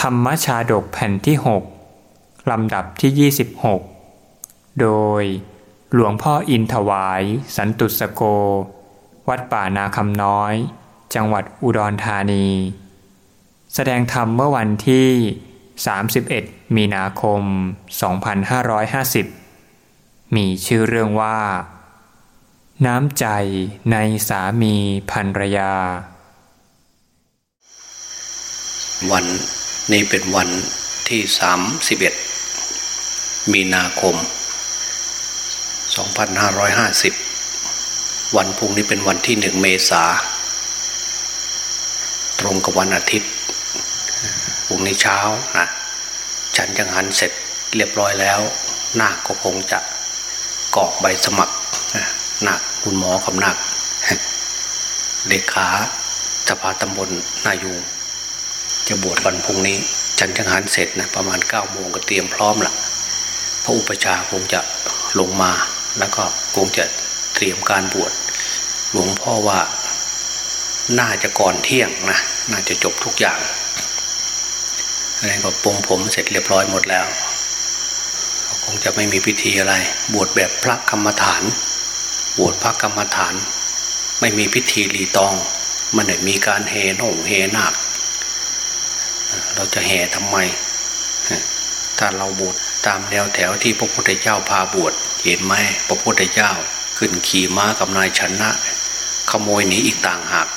ธรรมชาดกแผ่นที่ 6 ลำดับที่ 26 โดยหลวงพ่ออินถวาย สันตุสโก วัดป่านาคำน้อย จังหวัดอุดรธานี แสดงธรรมเมื่อวันที่ 31 มีนาคม 2550 มีชื่อเรื่องว่า น้ำใจในสามีภรรยา วัน นี้เป็นวันที่สามสิบเอ็ดมีนาคม 2550 วันพุ่งนี้เป็นวันที่หนึ่งเมษา ตรงกับวันอาทิตย์พุ่งนี้เช้านะฉันยังหันเสร็จเรียบร้อยแล้ว นาคก็คงจะกรอกใบสมัครนาคคุณหมอกับนาคเลขาสภาตำบลนายูง จะบวชวันพุ่งนี้ฉันจังหันเสร็จนะประมาณ9ก้าโมงก็เตรียมพร้อมละพระอุปชาคงจะลงมาแล้วก็คงจะเตรียมการบวชหลวงพ่อว่าน่าจะก่อนเที่ยงนะน่าจะจบทุกอย่างอะไรก็ปรงผมเสร็จเรียบร้อยหมดแล้วคงจะไม่มีพิธีอะไร บวชแบบพระกรรมฐาน บวชพระกรรมฐาน ไม่มีพิธีรีตอง มันไม่มีการเฮนงเฮนาค เราจะแห่ทำไม ถ้าเราบวชตามแนวแถวที่พระพุทธเจ้าพาบวชเห็นไหมพระพุทธเจ้า ขึ้นขี่ม้ากับนายชนะ ขโมยหนีอีกต่างหาก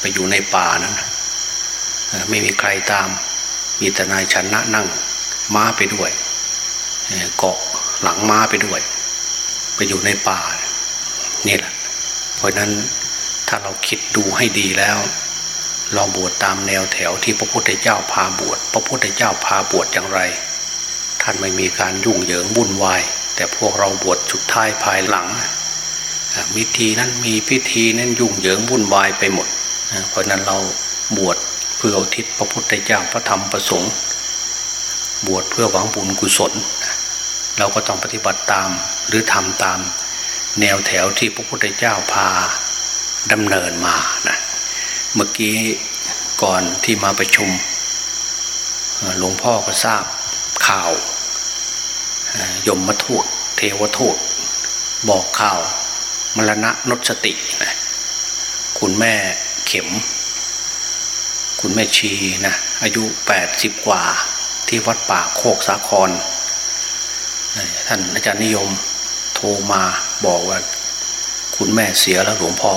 ไปอยู่ในป่านั้นไม่มีใครตาม มีแต่นายชนะนั่งม้าไปด้วยเกาะหลังม้าไปด้วย ไปอยู่ในป่านี่แหละเพราะนั้นถ้าเราคิดดูให้ดีแล้ว เราบวชตามแนวแถวที่พระพุทธเจ้าพาบวช พระพุทธเจ้าพาบวชอย่างไร ท่านไม่มีการยุ่งเหยิงวุ่นวาย แต่พวกเราบวชสุดท้ายภายหลังมิธีนั้นมีพิธีนั้นยุ่งเหยิงวุ่นวายไปหมด เพราะนั้นเราบวชเพื่ออุทิศพระพุทธเจ้าพระธรรมประสงค์ บวชเพื่อหวังบุญกุศล เราก็ต้องปฏิบัติตามหรือทำตาม แนวแถวที่พระพุทธเจ้าพาดำเนินมานะ เมื่อกี้ก่อนที่มาประชุมหลวงพ่อก็ทราบข่าวยมมาทูตเทวทูตบอกข่าว มรณะนสตินะคุณแม่เข็ม คุณแม่ชีนะอายุแปดสิบกว่าที่วัดป่าโคกสาคร ท่านอาจารย์นิยมโทรมาบอกว่า คุณแม่เสียแล้วหลวงพ่อ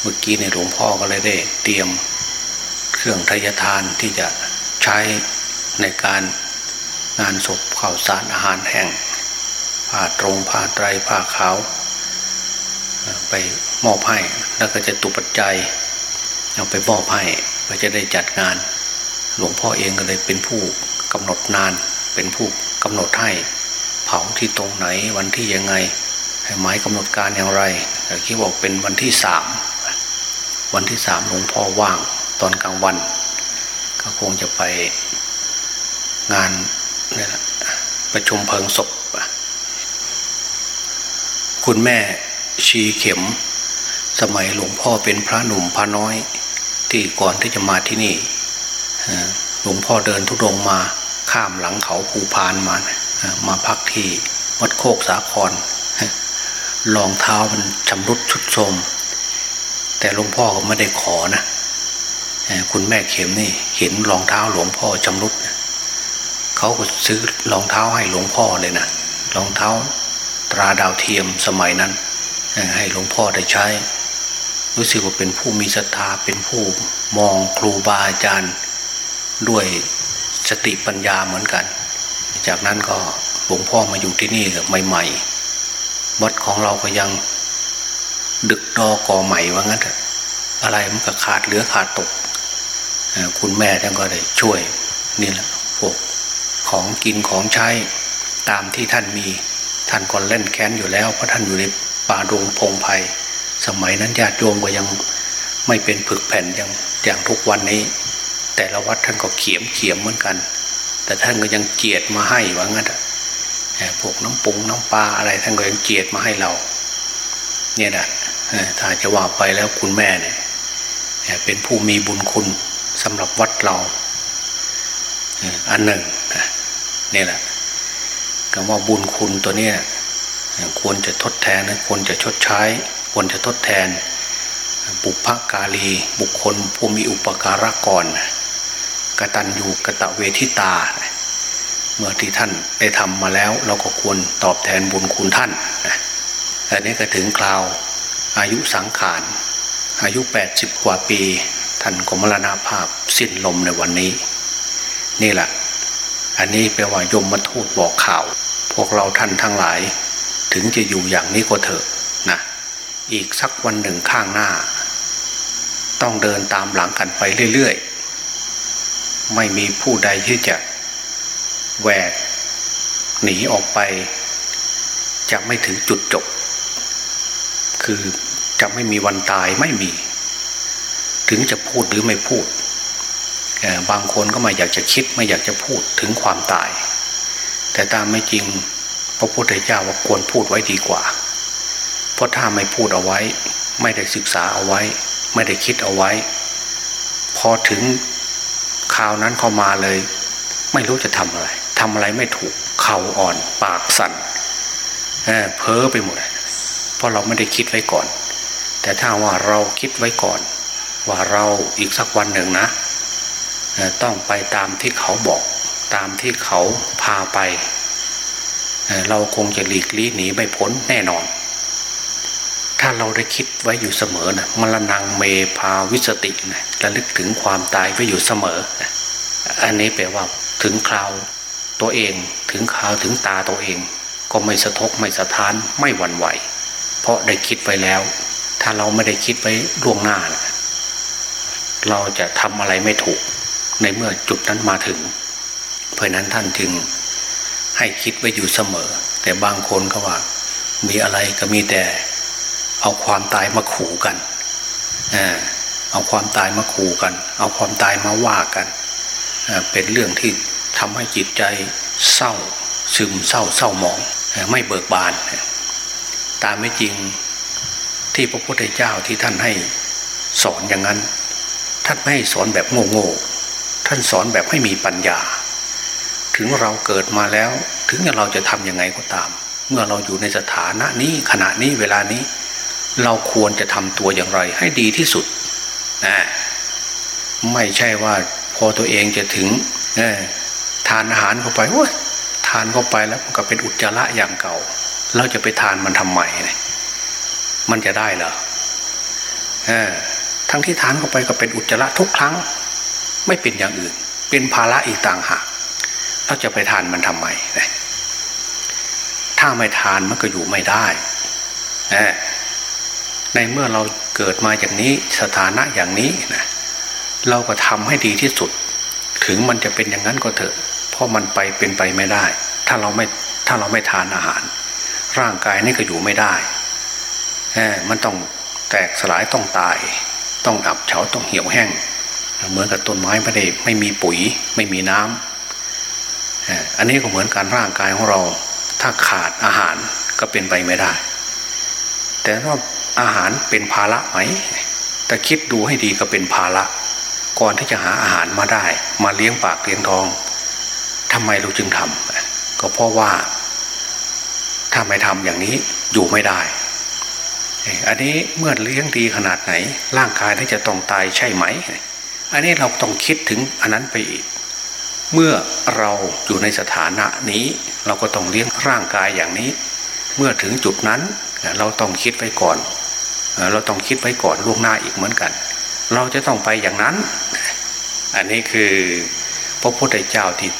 เมื่อกี้ในหลวงพ่อก็เลยได้ เตรียมเครื่องทยทานที่จะใช้ในการงานศพข้าวสารอาหารแห้งผ้าตรงผ้าไตรผ้าขาวไปมอบให้แล้วก็จะตุปัจจัยเอาไปมอบให้เพื่อจะได้จัดงาน หลวงพ่อเองก็เลยเป็นผู้กำหนดนาน เป็นผู้กำหนดให้เผาที่ตรงไหนวันที่ยังไงหมายกำหนดการอย่างไรคิดบอกเป็นวันที่สาม วันที่สามหลวงพ่อว่างตอนกลางวัน ก็คงจะไปงานนี่แหละประชุมเพลิงศพ คุณแม่ชีเข็ม สมัยหลวงพ่อเป็นพระหนุ่มพระน้อยที่ก่อนที่จะมาที่นี่หลวงพ่อเดินทุดงมาข้ามหลังเขาภูพานมา มาพักที่วัดโคกสาครรองเท้ามันชำรุดชุดโทม แต่หลวงพ่อก็ไม่ได้ขอนะคุณแม่เข็มนี่เห็นรองเท้าหลวงพ่อชำรุดเขาก็ซื้อรองเท้าให้หลวงพ่อเลยนะรองเท้าตราดาวเทียมสมัยนั้น ให้หลวงพ่อได้ใช้ รู้สึกว่าเป็นผู้มีศรัทธาเป็นผู้มองครูบาอาจารย์ ด้วยสติปัญญาเหมือนกัน จากนั้นก็หลวงพ่อมาอยู่ที่นี่ใหม่ๆวัดของเราก็ยัง ดึกดอก่อใหม่ว่างั้นอะอะไรมันก็ขาดเหลือขาดตก คุณแม่ท่านก็ได้ช่วยนี่แหละพวกของกินของใช้ตามที่ท่านมีท่านก็เล่นแค้นอยู่แล้วเพราะท่านอยู่ในป่าดงพงไพ่สมัยนั้นญาติโยมก็ยังไม่เป็นผึกแผ่นอย่างอย่างทุกวันนี้ แต่ละวัดท่านก็เขียมเขียมเหมือนกัน แต่ท่านก็ยังเกียรติมาให้ว่างั้นพวกน้ำปุงน้ำปลาอะไรท่านก็ยังเกียรติมาให้เรา เนี่ยนะ ถ้าจะว่าไปแล้วคุณแม่เนี่ยเป็นผู้มีบุญคุณสำหรับวัดเราอันหนึ่งนี่แหละคำว่าบุญคุณตัวนี้ควรจะทดแทนควรจะชดใช้ ควรจะทดแทน บุพกาลี บุคคลผู้มีอุปการะก่อนกตัญญูกะตะเวทิตา เมื่อที่ท่านได้ทำมาแล้ว เราก็ควรตอบแทนบุญคุณท่านอันนี้ก็ถึงคราว อายุสังขาร อายุ 80 กว่าปี ท่านก็มรณาภาพสิ้นลมในวันนี้ นี่แหละ อันนี้แปลว่ายมมาทูตบอกข่าว พวกเราท่านทั้งหลาย ถึงจะอยู่อย่างนี้ก็เถอะนะอีกสักวันหนึ่งข้างหน้า ต้องเดินตามหลังกันไปเรื่อยๆ ไม่มีผู้ใดที่จะแหวกหนีออกไป จะไม่ถึงจุดจบ คือจะไม่มีวันตายไม่มี ถึงจะพูดหรือไม่พูด บางคนก็ไม่อยากจะคิดไม่อยากจะพูดถึงความตาย แต่ตามไม่จริงพระพุทธเจ้าว่าควรพูดไว้ดีกว่า เพราะถ้าไม่พูดเอาไว้ ไม่ได้ศึกษาเอาไว้ ไม่ได้คิดเอาไว้ พอถึงข่าวนั้นเข้ามาเลย ไม่รู้จะทำอะไรทำอะไรไม่ถูกเข่าอ่อนปากสั่นเเพ้อไปหมดเเพราะเราไม่ได้คิดไว้ก่อน แต่ถ้าว่าเราคิดไว้ก่อน ว่าเราอีกสักวันหนึ่งนะ ต้องไปตามที่เขาบอกตามที่เขาพาไป เราคงจะหลีกลี่หนีไม่พ้นแน่นอน ถ้าเราได้คิดไว้อยู่เสมอนะมรณงเมพาวิสตินะระลึกถึงความตายไว้อยู่เสมออันนี้แปลว่าถึงคราวตัวเองถึงคราวถึงตาตัวเอง ก็ไม่สะทกไม่สะท้านไม่หวั่นไหว เพราะได้คิดไว้แล้ว ถ้าเราไม่ได้คิดไว้ล่วงหน้านะเราจะทำอะไรไม่ถูกในเมื่อจุดนั้นมาถึง เพราะนั้นท่านจึงให้คิดไว้อยู่เสมอ แต่บางคนก็ว่า มีอะไรก็มีแต่ เอาความตายมาขู่กันเอาความตายมาขู่กัน เอาความตายมาว่ากันเป็นเรื่องที่ทำให้จิตใจเศร้าซึมเศร้าเศร้าหมอง ไม่เบิกบาน ตามไม่จริงที่พระพุทธเจ้าที่ท่านให้สอนอย่างนั้น ท่านไม่ให้สอนแบบโง่ๆท่านสอนแบบให้มีปัญญา ถึงเราเกิดมาแล้ว ถึงเราจะทำยังไงก็ตาม เมื่อเราอยู่ในสถานะนี้ขณะนี้เวลานี้ เราควรจะทำตัวอย่างไร ให้ดีที่สุดนะไม่ใช่ว่าพอตัวเองจะถึงทานอาหารเข้าไปโอ้ทานเข้าไปแล้วก็เป็นอุจจาระอย่างเก่า เราจะไปทานมันทำไมเนี่ยมันจะได้เหรอทั้งที่ทานเข้าไปก็เป็นอุจจาระทุกครั้ง ไม่เป็นอย่างอื่น เป็นภาระอีกต่างหากเราจะไปทานมันทำไมถ้าไม่ทานมันก็อยู่ไม่ได้ในเมื่อเราเกิดมาอย่างนี้สถานะอย่างนี้นะเราก็ทำให้ดีที่สุด ถึงมันจะเป็นอย่างนั้นก็เถอะ เพราะมันไปเป็นไปไม่ได้ ถ้าเราไม่ถ้าเราไม่ทานอาหาร ร่างกายนี่ก็อยู่ไม่ได้มันต้องแตกสลายต้องตาย ต้องอับเฉาต้องเหี่ยวแห้ง เหมือนกับต้นไม้ไม่ได้ไม่มีปุ๋ยไม่มีน้ำอันนี้ก็เหมือนการร่างกายของเรา ถ้าขาดอาหารก็เป็นไปไม่ได้ แต่ว่าอาหารเป็นภาระไหมแต่คิดดูให้ดีก็เป็นภาระก่อนที่จะหาอาหารมาได้ มาเลี้ยงปากเลี้ยงท้องทำไมเราจึงทำก็เพราะว่า ถ้าไม่ทำอย่างนี้อยู่ไม่ได้ อันนี้เมื่อเลี้ยงดีขนาดไหน ร่างกายที่จะต้องตายใช่ไหม อันนี้เราต้องคิดถึงอันนั้นไปอีก เมื่อเราอยู่ในสถานะนี้ เราก็ต้องเลี้ยงร่างกายอย่างนี้ เมื่อถึงจุดนั้นเราต้องคิดไว้ก่อน เราต้องคิดไว้ก่อนล่วงหน้าอีกเหมือนกัน เราจะต้องไปอย่างนั้น อันนี้คือพระพุทธเจ้าที่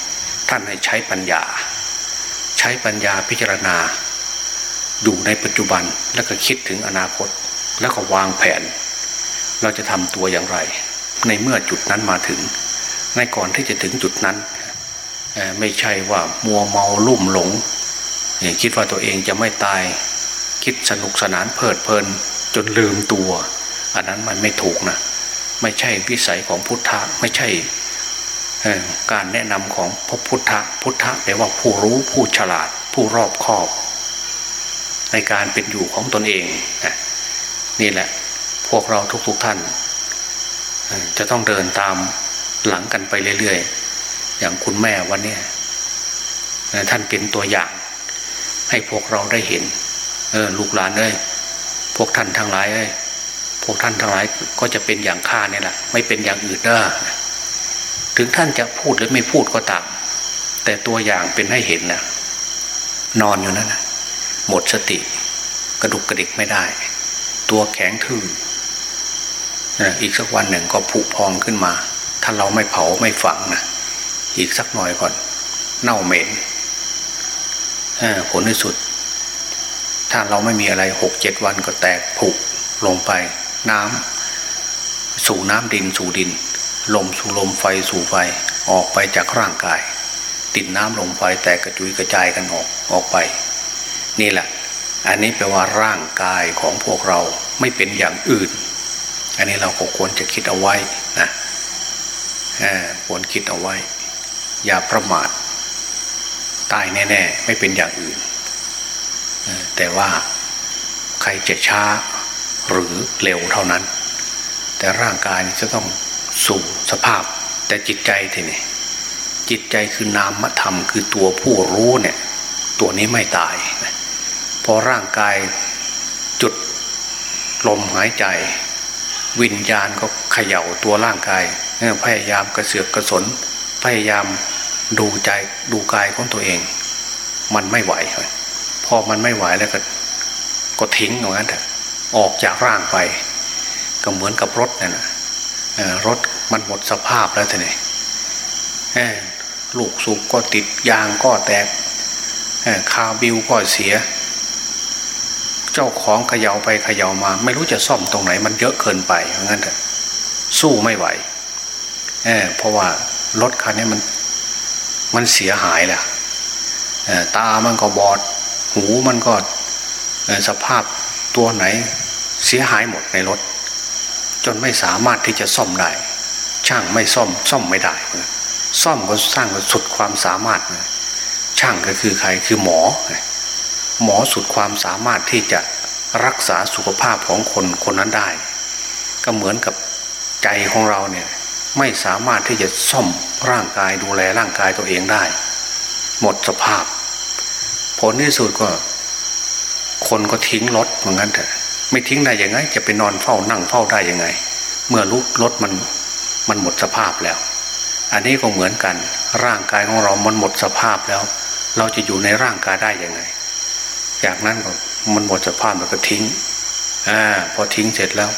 ท่านให้ใช้ปัญญา ช้ปัญญาพิจารณาดูในปัจจุบันแล้วก็คิดถึงอนาคต แล้วก็วางแผน เราจะทำตัวอย่างไร ในเมื่อจุดนั้นมาถึง ในก่อนที่จะถึงจุดนั้น ไม่ใช่ว่ามัวเมาลุ่มหลงคิดว่าตัวเองจะไม่ตาย คิดสนุกสนานเพลิดเพลิน จนลืมตัว อันนั้นมันไม่ถูกนะ ไม่ใช่วิสัยของพุทธะไม่ใช่ การแนะนำของพระพุทธะพุทธะแปลว่าผู้รู้ผู้ฉลาด ผู้รอบคอบ ในการเป็นอยู่ของตนเอง นี่แหละ พวกเราทุกๆทท่าน จะต้องเดินตามหลังกันไปเรื่อยๆ อย่างคุณแม่วันนี้ท่านเป็นตัวอย่าง ให้พวกเราได้เห็น เออลูกหลานเอ้ยพวกท่านทั้งหลายเอ้ยพวกท่านทั้งหลายก็จะเป็นอย่างข้าเนี่ยแหละไม่เป็นอย่างอื่นเด้อ ถึงท่านจะพูดหรือไม่พูดก็ตาม แต่ตัวอย่างเป็นให้เห็นนะนอนอยู่นั่นนะหมดสติ กระดุกกระดิกไม่ได้ ตัวแข็งทื่ออีกสักวันหนึ่งก็ผุพองขึ้นมา ถ้าเราไม่เผาไม่ฝังนะอีกสักหน่อยก่อน เน่าเหม็นผลที่สุด ถ้าเราไม่มีอะไรหกเจ็ดวันก็แตกผุลงไป น้ำสู่น้ำดินสู่ดิน ลมสู่ลมไฟสู่ไฟออกไปจากร่างกาย ติดน้ำลงไปแตกกระจุยกระจายกันออกออกไป นี่แหละ อันนี้แปลว่าร่างกายของพวกเราไม่เป็นอย่างอื่น อันนี้เราก็ควรจะคิดเอาไว้นะควรคิดเอาไว้ อย่าประมาทตายแน่ ๆ ไม่เป็นอย่างอื่น แต่ว่าใครจะช้าหรือเร็วเท่านั้น แต่ร่างกายจะต้อง สู่สภาพ แต่จิตใจทีนี่จิตใจคือนามธรรมคือตัวผู้รู้เนี่ย ตัวนี้ไม่ตายพอร่างกายจุดลมหายใจ วิญญาณก็เขย่าตัวร่างกายพยายามกระเสือกกระสน พยายามดูใจดูกายของตัวเอง มันไม่ไหวพอมันไม่ไหวแล้วก็ ก็ทิ้งอย่างนั้นเถอะออกจากร่างไป ก็เหมือนกับรถนี่ยนะ รถมันหมดสภาพแล้วท่านี่ลูกสูบก็ติดยางก็แตกคาบิวก็เสีย เจ้าของเขย่าไปเขย่ามา ไม่รู้จะซ่อมตรงไหน มันเยอะเกินไปเพราะงั้นเถอะสู้ไม่ไหวเเพราะว่ารถคันนี้มันมันเสียหายแหละตามันก็บอด หูมันก็สภาพตัวไหน เสียหายหมดในรถ จนไม่สามารถที่จะซ่อมได้ ช่างไม่ซ่อมซ่อมไม่ได้ ซ่อมก็สร้างก็สุดความสามารถ ช่างก็คือใครคือหมอ หมอสุดความสามารถที่จะรักษาสุขภาพของคนคนนั้นได้ ก็เหมือนกับใจของเราเนี่ยไม่สามารถที่จะซ่อมร่างกายดูแลร่างกายตัวเองได้ หมดสภาพ ผลที่สุดก็ คนก็ทิ้งรถเหมือนกันเถอะ ไม่ทิ้งได้ยังไง จะไปนอนเฝ้านั่งเฝ้าได้ยังไง เมื่อลุกรถมันมันหมดสภาพแล้ว อันนี้ก็เหมือนกัน ร่างกายของเรามันหมดสภาพแล้ว เราจะอยู่ในร่างกายได้ยังไง จากนั้นก็มันหมดสภาพมันก็ทิ้งอ่าพอทิ้งเสร็จแล้ว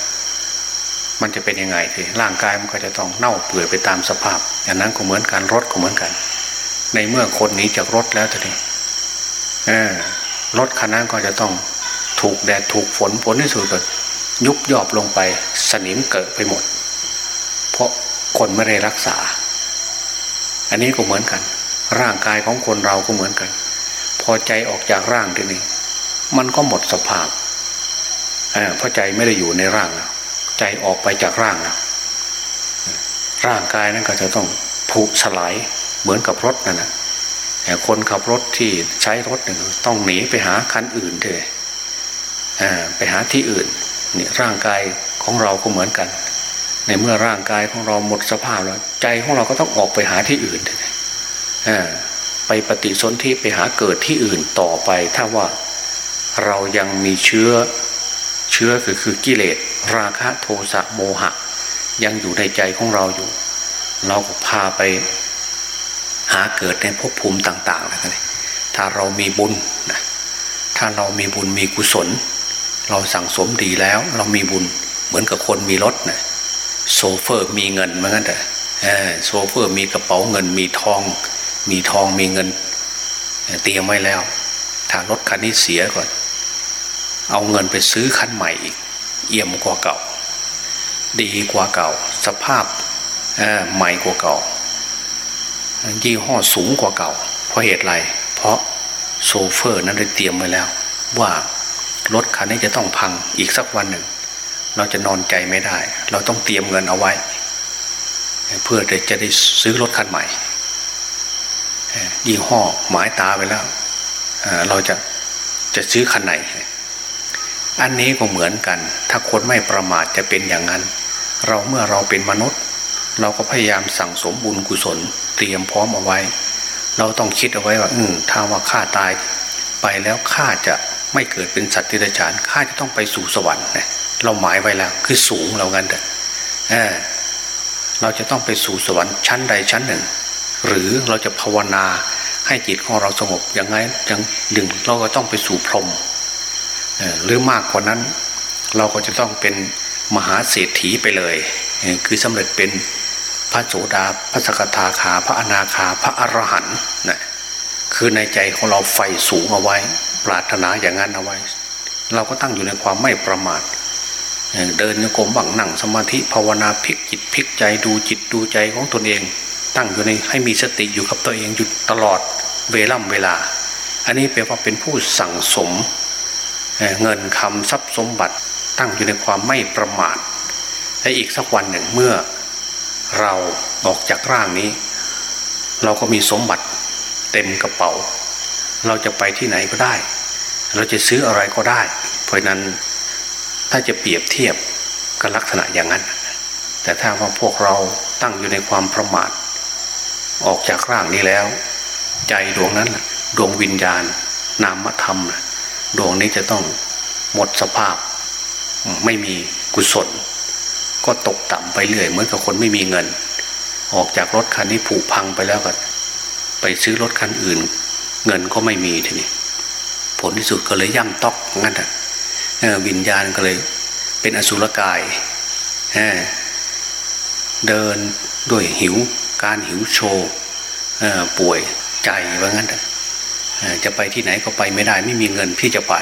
มันจะเป็นยังไงทีร่างกายมันก็จะต้องเน่าเปื่อยไปตามสภาพอย่างนั้นก็เหมือนกันรถก็เหมือนกัน ในเมื่อคนนี้จากรถแล้วทีนี้รถคันนั้นก็จะต้อง ถูกแดดถูกฝนฝนที่สุดก็ยุบยอบลงไปสนิมเกิดไปหมด เพราะคนไม่ได้รักษา อันนี้ก็เหมือนกัน ร่างกายของคนเราก็เหมือนกัน พอใจออกจากร่างทีนี้มันก็หมดสภาพเพราะใจไม่ได้อยู่ในร่างแล้วใจออกไปจากร่างแล้วร่างกายนั้นก็จะต้องผุสลายเหมือนกับรถนั่นแหละคนขับรถที่ใช้รถหนึ่งต้องหนีไปหาคันอื่นเลย ไปหาที่อื่นนี่ร่างกายของเราก็เหมือนกัน ในเมื่อร่างกายของเราหมดสภาพแล้วใจของเราก็ต้องออกไปหาที่อื่นไปปฏิสนธิไปหาเกิดที่อื่นต่อไป ถ้าว่าเรายังมีเชื้อเชื้อคือคือกิเลสราคะโทสะโมหะ ยังอยู่ในใจของเราอยู่ เราก็พาไปหาเกิดในภพภูมิต่างๆนะถ้าเรามีบุญนะถ้าเรามีบุญมีกุศล เราสั่งสมดีแล้ว เรามีบุญเหมือนกับคนมีรถนะโชเฟอร์มีเงินเหมือนกันแต่โชเฟอร์มีกระเป๋าเงินมีทอง มีทองมีเงิน เตรียมไว้แล้ว ถ้ารถคันนี้เสียก่อน เอาเงินไปซื้อคันใหม่อีกเอี่ยมกว่าเก่า ดีกว่าเก่า สภาพใหม่กว่าเก่ายี่ห้อสูงกว่าเก่า เพราะเหตุไร เพราะโซเฟอร์นั้นได้เตรียมไว้แล้ว ว่า รถคันนี้จะต้องพังอีกสักวันหนึ่ง เราจะนอนใจไม่ได้ เราต้องเตรียมเงินเอาไว้ เพื่อจะได้ซื้อรถคันใหม่ยี่ห้อหมายตาไปแล้วเราจะจะซื้อคันไหน อันนี้ก็เหมือนกัน ถ้าคนไม่ประมาทจะเป็นอย่างนั้น เราเมื่อเราเป็นมนุษย์ เราก็พยายามสั่งสมบุญกุศล เตรียมพร้อมเอาไว้ เราต้องคิดเอาไว้ว่า อืถ้าว่าข้าตายไปแล้วข้าจะ ไม่เกิดเป็นสัตว์ที่ไรฉานข้าจะต้องไปสู่สวรรค์เนี่ยเราหมายไว้แล้วคือสูงเรากันแต่เออเราจะต้องไปสู่สวรรค์ชั้นใดชั้นหนึ่ง หรือเราจะภาวนาให้จิตของเราสงบอย่างไงอย่างหนึ่งเราก็ต้องไปสู่พรหมหรือมากกว่านั้น เราก็จะต้องเป็นมหาเศรษฐีไปเลย คือสำเร็จเป็นพระโสดาพระสกทาคา พระอนาคา พระอรหันต์นะคือในใจของเราไฟสูงเอาไว้ ปรารถนาอย่างนั้นเอาไว้ เราก็ตั้งอยู่ในความไม่ประมาทเดินโยกมบังนั่งสมาธิภาวนาพลิกจิตพลิกใจดูจิตดูใจของตนเอง ตั้งอยู่ในให้มีสติอยู่กับตัวเองอยู่ตลอดเวล่ำเวลา อันนี้แปลว่าเป็นผู้สั่งสมเงินคำทรัพย์สมบัติตั้งอยู่ในความไม่ประมาทและอีกสักวันหนึ่งเมื่อ เราออกจากร่างนี้ เราก็มีสมบัติเต็มกระเป๋า เราจะไปที่ไหนก็ได้ เราจะซื้ออะไรก็ได้ เพราะนั้นถ้าจะเปรียบเทียบก็ลักษณะอย่างนั้น แต่ถ้าว่าพวกเราตั้งอยู่ในความประมาท ออกจากร่างนี้แล้ว ใจดวงนั้นดวงวิญญาณ นามธรรม ดวงนี้จะต้องหมดสภาพ ไม่มีกุศล ก็ตกต่ำไปเรื่อยเหมือนกับคนไม่มีเงิน ออกจากรถคันนี้ผุพังไปแล้วก็ ไปซื้อรถคันอื่น เงินก็ไม่มีทีนี้ ผลที่สุดก็เลยย่ำตอกงั้นอะวิญญาณก็เลยเป็นอสุรกายเดินด้วยหิวการหิวโชว์ป่วยใจว่างั้นจะไปที่ไหนก็ไปไม่ได้ ไม่มีเงินที่จะไป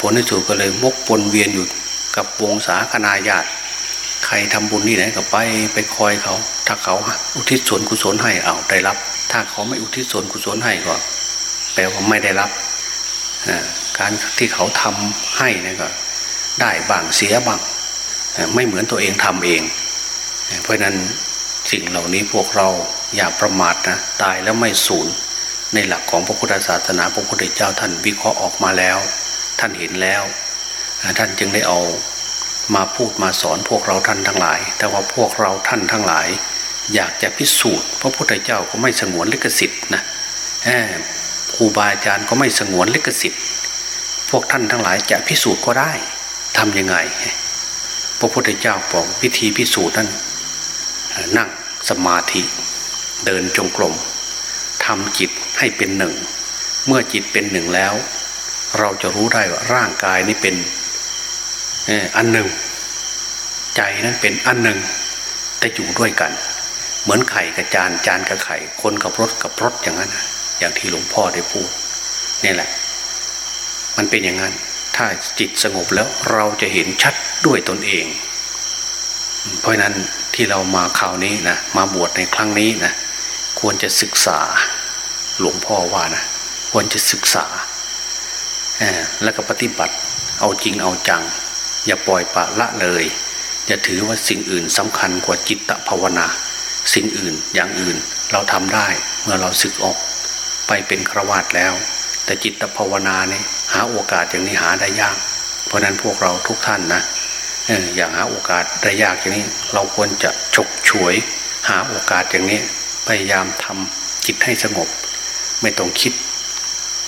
ผลที่สุดก็เลยมกปนเวียนอยู่กับวงศาคณาญาติ ใครทำบุญนี่ไหนก็ไปไปคอยเขา ถ้าเขาอุทิศส่วนกุศลให้เอาได้รับ ถ้าเขาไม่อุทิศส่วนกุศลให้ก็ แปลว่าไม่ได้รับการที่เขาทำให้นี่ก็ได้บางเสียบางไม่เหมือนตัวเองทำเอง เพราะนั้นสิ่งเหล่านี้พวกเราอย่าประมาทนะตายแล้วไม่สูญในหลักของพระพุทธศาสนาพระพุทธเจ้าท่านวิเคราะห์ออกมาแล้ว ท่านเห็นแล้ว ท่านจึงได้เอามาพูดมาสอนพวกเราท่านทั้งหลาย แต่ว่าพวกเราท่านทั้งหลาย อยากจะพิสูจน์ พระพุทธเจ้าก็ไม่สงวนลิขสิทธิ์นะ ครูบาอาจารย์ก็ไม่สงวนลิขสิทธิ์ พวกท่านทั้งหลายจะพิสูจน์ก็ได้ทำยังไง พระพุทธเจ้าบอกวิธีพิสูจน์นั้นนั่งสมาธิ เดินจงกรมทำจิตให้เป็นหนึ่ง เมื่อจิตเป็นหนึ่งแล้ว เราจะรู้ได้ว่าร่างกายนี้เป็นอันหนึ่ง ใจนั้นเป็นอันหนึ่งแต่อยู่ด้วยกัน เหมือนไข่กับจานจานกับไข่ คนกับรถกับรถอย่างนั้น อย่างที่หลวงพ่อได้พูดนี่แหละ มันเป็นอย่างนั้น ถ้าจิตสงบแล้วเราจะเห็นชัดด้วยตนเอง เพราะนั้นที่เรามาคราวนี้นะมาบวชในครั้งนี้นะควรจะศึกษาหลวงพ่อว่านะควรจะศึกษาแล้วก็ปฏิบัติเอาจริงเอาจัง อย่าปล่อยปะละเลยอย่าถือว่าสิ่งอื่นสำคัญกว่าจิตตภาวนา สิ่งอื่นอย่างอื่นเราทำได้เมื่อเราศึกออก ไปเป็นครวาตแล้ว แต่จิตภาวนาเนี่ยหาโอกาสอย่างนี้หาได้ยาก เพราะนั้นพวกเราทุกท่านนะอย่างหาโอกาสได้ยากอย่างนี้ เราควรจะฉกฉวย หาโอกาสอย่างนี้ พยายามทำจิตให้สงบ ไม่ต้องคิด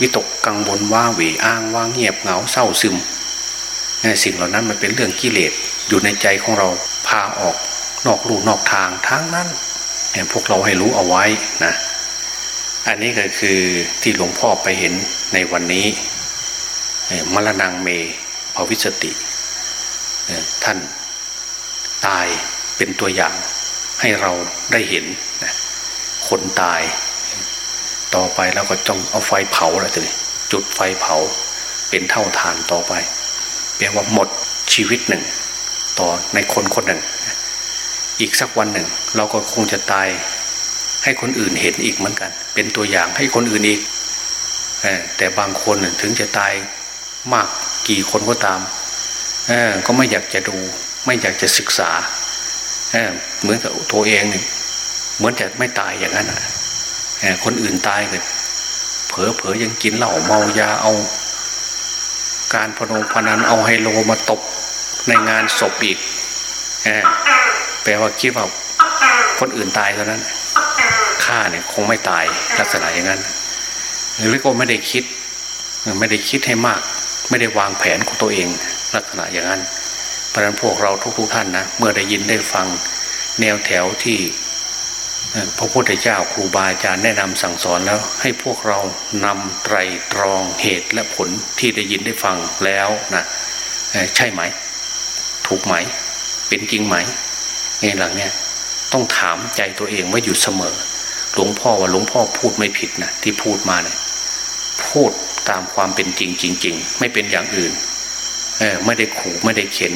วิตกกังวลว่าหวีอ้างว่างเงียบเหงาเศร้าซึมสิ่งเหล่านั้นมันเป็นเรื่องกิเลสอยู่ในใจของเราพาออกนอกลู่นอกทางทั้งนั้นพวกเราให้รู้เอาไว้นะ อันนี้ก็คือที่หลวงพ่อไปเห็นในวันนี้มรณงเมภวิสติ ท่านตายเป็นตัวอย่างให้เราได้เห็นคนตาย ต่อไปแล้วก็จ้องเอาไฟเผาอะไรตัวนี้จุดไฟเผาเป็นเท่าฐานต่อไปแปลว่าหมดชีวิตหนึ่ง ต่อในคนคนหนึ่ง อีกสักวันหนึ่ง เราก็คงจะตาย ให้คนอื่นเห็นอีกเหมือนกัน เป็นตัวอย่างให้คนอื่นอีกแต่บางคนถึงจะตายมากกี่คนก็ตามก็ไม่อยากจะดู ไม่อยากจะศึกษาเหมือนกับตัวเองเนี่ยเหมือนจะไม่ตายอย่างนั้นคนอื่นตายเลยเผลอเผลอยังกินเหล้าเมายาเอา การพนงพนันเอาไฮโลมาตบในงานศพอีกไปลว่าคิดว่าคนอื่นตายเท่านั้น ข้าเนี่ยคงไม่ตายลักษณะอย่างนั้น หรือก็ไม่ได้คิด ไม่ได้คิดให้มาก ไม่ได้วางแผนของตัวเอง ลักษณะอย่างนั้น เพราะนั้นพวกเราทุกๆท่านนะเมื่อได้ยินได้ฟังแนวแถวที่พระพุทธเจ้าครูบาอาจารย์แนะนำสั่งสอนแล้ว ให้พวกเรานำไตรตรองเหตุและผลที่ได้ยินได้ฟังแล้วนะใช่ไหม ถูกไหม เป็นจริงไหมในหลังเนี่ยต้องถามใจตัวเองว่าอยู่เสมอ หลวงพ่อว่าหลวงพ่อพูดไม่ผิดนะที่พูดมาเนะี่ยพูดตามความเป็นจริงจริง ๆ ไม่เป็นอย่างอื่นเออไม่ได้ขู่ไม่ได้เข็น